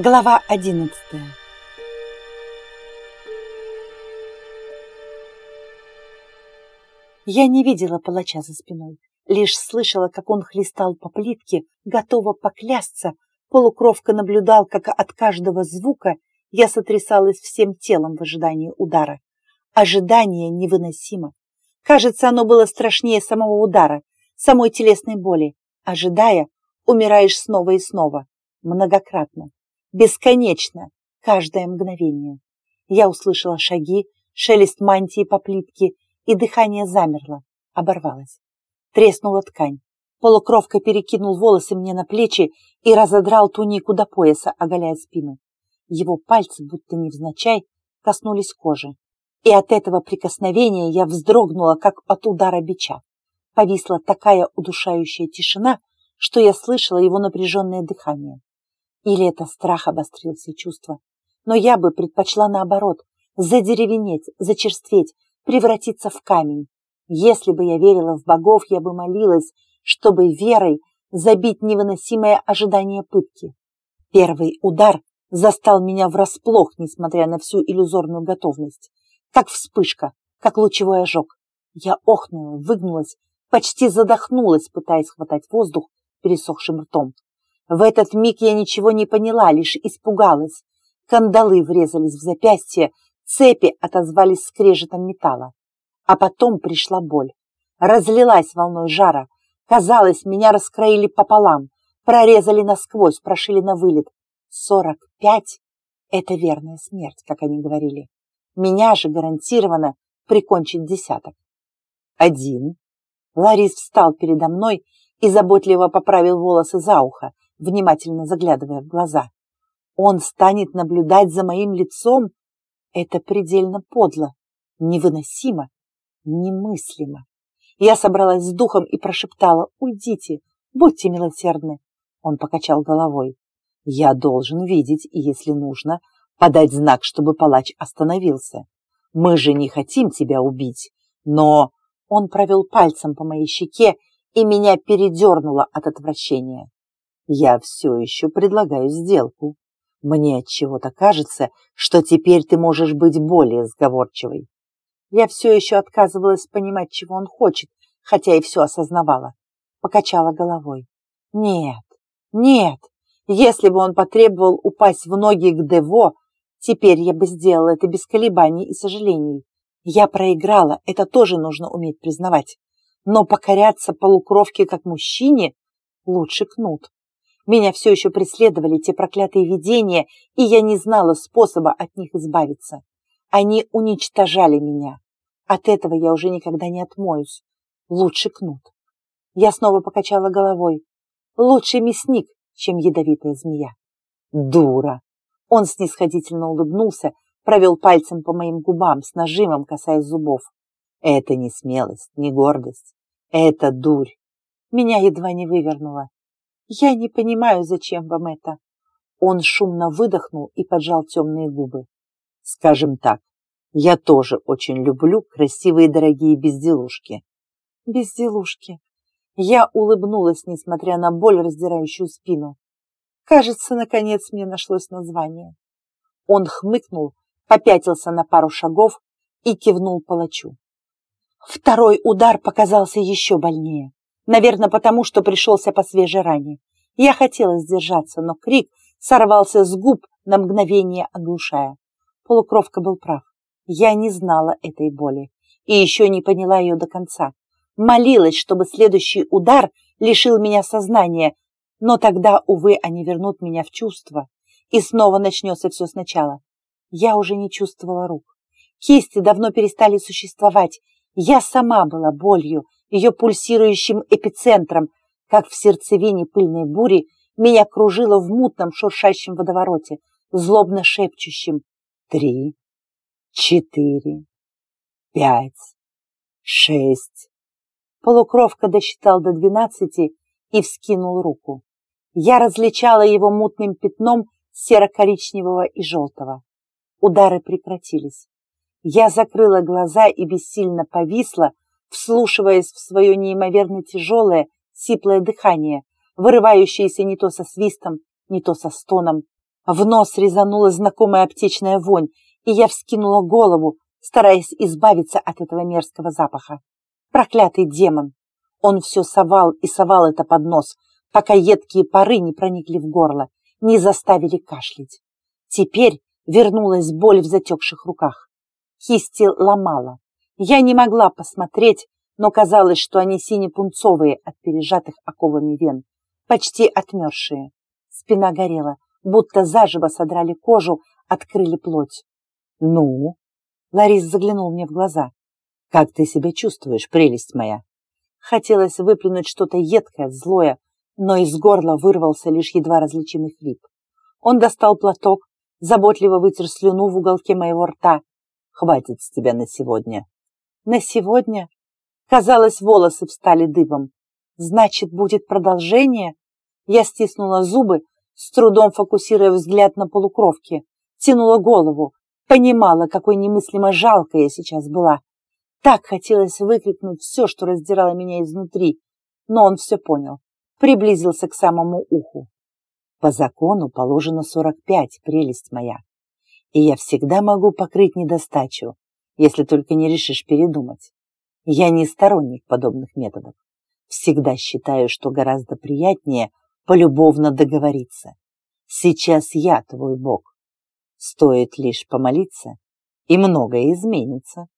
Глава одиннадцатая Я не видела палача за спиной, лишь слышала, как он хлестал по плитке, готова поклясться. Полукровка наблюдал, как от каждого звука я сотрясалась всем телом в ожидании удара. Ожидание невыносимо. Кажется, оно было страшнее самого удара, самой телесной боли. Ожидая, умираешь снова и снова, многократно, бесконечно, каждое мгновение. Я услышала шаги, шелест мантии по плитке, и дыхание замерло, оборвалось. Треснула ткань. Полукровка перекинул волосы мне на плечи и разодрал тунику до пояса, оголяя спину. Его пальцы, будто невзначай, коснулись кожи. И от этого прикосновения я вздрогнула, как от удара бича. Повисла такая удушающая тишина, что я слышала его напряженное дыхание. Или это страх обострил все чувства. Но я бы предпочла наоборот, задеревенеть, зачерстветь, превратиться в камень. Если бы я верила в богов, я бы молилась, чтобы верой забить невыносимое ожидание пытки. Первый удар застал меня врасплох, несмотря на всю иллюзорную готовность. Как вспышка, как лучевой ожог. Я охнула, выгнулась, почти задохнулась, пытаясь хватать воздух пересохшим ртом. В этот миг я ничего не поняла, лишь испугалась. Кандалы врезались в запястье, цепи отозвались скрежетом металла. А потом пришла боль. Разлилась волной жара. Казалось, меня раскроили пополам, прорезали насквозь, прошили на вылет. Сорок пять — это верная смерть, как они говорили. Меня же гарантированно прикончить десяток. Один. Ларис встал передо мной и заботливо поправил волосы за ухо, внимательно заглядывая в глаза. Он станет наблюдать за моим лицом? Это предельно подло, невыносимо, немыслимо. Я собралась с духом и прошептала «Уйдите, будьте милосердны». Он покачал головой. «Я должен видеть и, если нужно, подать знак, чтобы палач остановился. Мы же не хотим тебя убить, но...» Он провел пальцем по моей щеке, и меня передернуло от отвращения. Я все еще предлагаю сделку. Мне от чего-то кажется, что теперь ты можешь быть более сговорчивой. Я все еще отказывалась понимать, чего он хочет, хотя и все осознавала. Покачала головой. Нет, нет. Если бы он потребовал упасть в ноги к Дево, теперь я бы сделала это без колебаний и сожалений. Я проиграла, это тоже нужно уметь признавать. Но покоряться полукровке как мужчине лучше кнут. Меня все еще преследовали те проклятые видения, и я не знала способа от них избавиться. Они уничтожали меня. От этого я уже никогда не отмоюсь. Лучше кнут. Я снова покачала головой. Лучше мясник, чем ядовитая змея. Дура! Он снисходительно улыбнулся, провел пальцем по моим губам с нажимом, касаясь зубов. Это не смелость, не гордость. Это дурь. Меня едва не вывернуло. Я не понимаю, зачем вам это. Он шумно выдохнул и поджал темные губы. Скажем так, я тоже очень люблю красивые дорогие безделушки. Безделушки. Я улыбнулась, несмотря на боль, раздирающую спину. Кажется, наконец мне нашлось название. Он хмыкнул, попятился на пару шагов и кивнул палачу. Второй удар показался еще больнее. Наверное, потому что пришелся по свежей ране. Я хотела сдержаться, но крик сорвался с губ на мгновение оглушая. Полукровка был прав. Я не знала этой боли и еще не поняла ее до конца. Молилась, чтобы следующий удар лишил меня сознания, но тогда, увы, они вернут меня в чувство, и снова начнется все сначала. Я уже не чувствовала рук. Кисти давно перестали существовать. Я сама была болью, ее пульсирующим эпицентром, как в сердцевине пыльной бури, меня кружило в мутном шуршащем водовороте, злобно шепчущем «Три, четыре, пять, шесть». Полукровка досчитал до двенадцати и вскинул руку. Я различала его мутным пятном серо-коричневого и желтого. Удары прекратились. Я закрыла глаза и бессильно повисла, вслушиваясь в свое неимоверно тяжелое, сиплое дыхание, вырывающееся не то со свистом, не то со стоном. В нос резанула знакомая аптечная вонь, и я вскинула голову, стараясь избавиться от этого мерзкого запаха. Проклятый демон! Он все совал и совал это под нос, пока едкие пары не проникли в горло, не заставили кашлять. Теперь вернулась боль в затекших руках. Кисти ломала. Я не могла посмотреть, но казалось, что они сине-пунцовые от пережатых оковами вен, почти отмершие. Спина горела, будто заживо содрали кожу, открыли плоть. «Ну?» Ларис заглянул мне в глаза. «Как ты себя чувствуешь, прелесть моя?» Хотелось выплюнуть что-то едкое, злое, но из горла вырвался лишь едва различимый хрип. Он достал платок, заботливо вытер слюну в уголке моего рта. «Хватит с тебя на сегодня». «На сегодня?» Казалось, волосы встали дыбом. «Значит, будет продолжение?» Я стиснула зубы, с трудом фокусируя взгляд на полукровке, тянула голову, понимала, какой немыслимо жалкой я сейчас была. Так хотелось выкрикнуть все, что раздирало меня изнутри, но он все понял, приблизился к самому уху. По закону положено сорок пять, прелесть моя, и я всегда могу покрыть недостачу, если только не решишь передумать. Я не сторонник подобных методов. Всегда считаю, что гораздо приятнее полюбовно договориться. Сейчас я твой Бог. Стоит лишь помолиться, и многое изменится.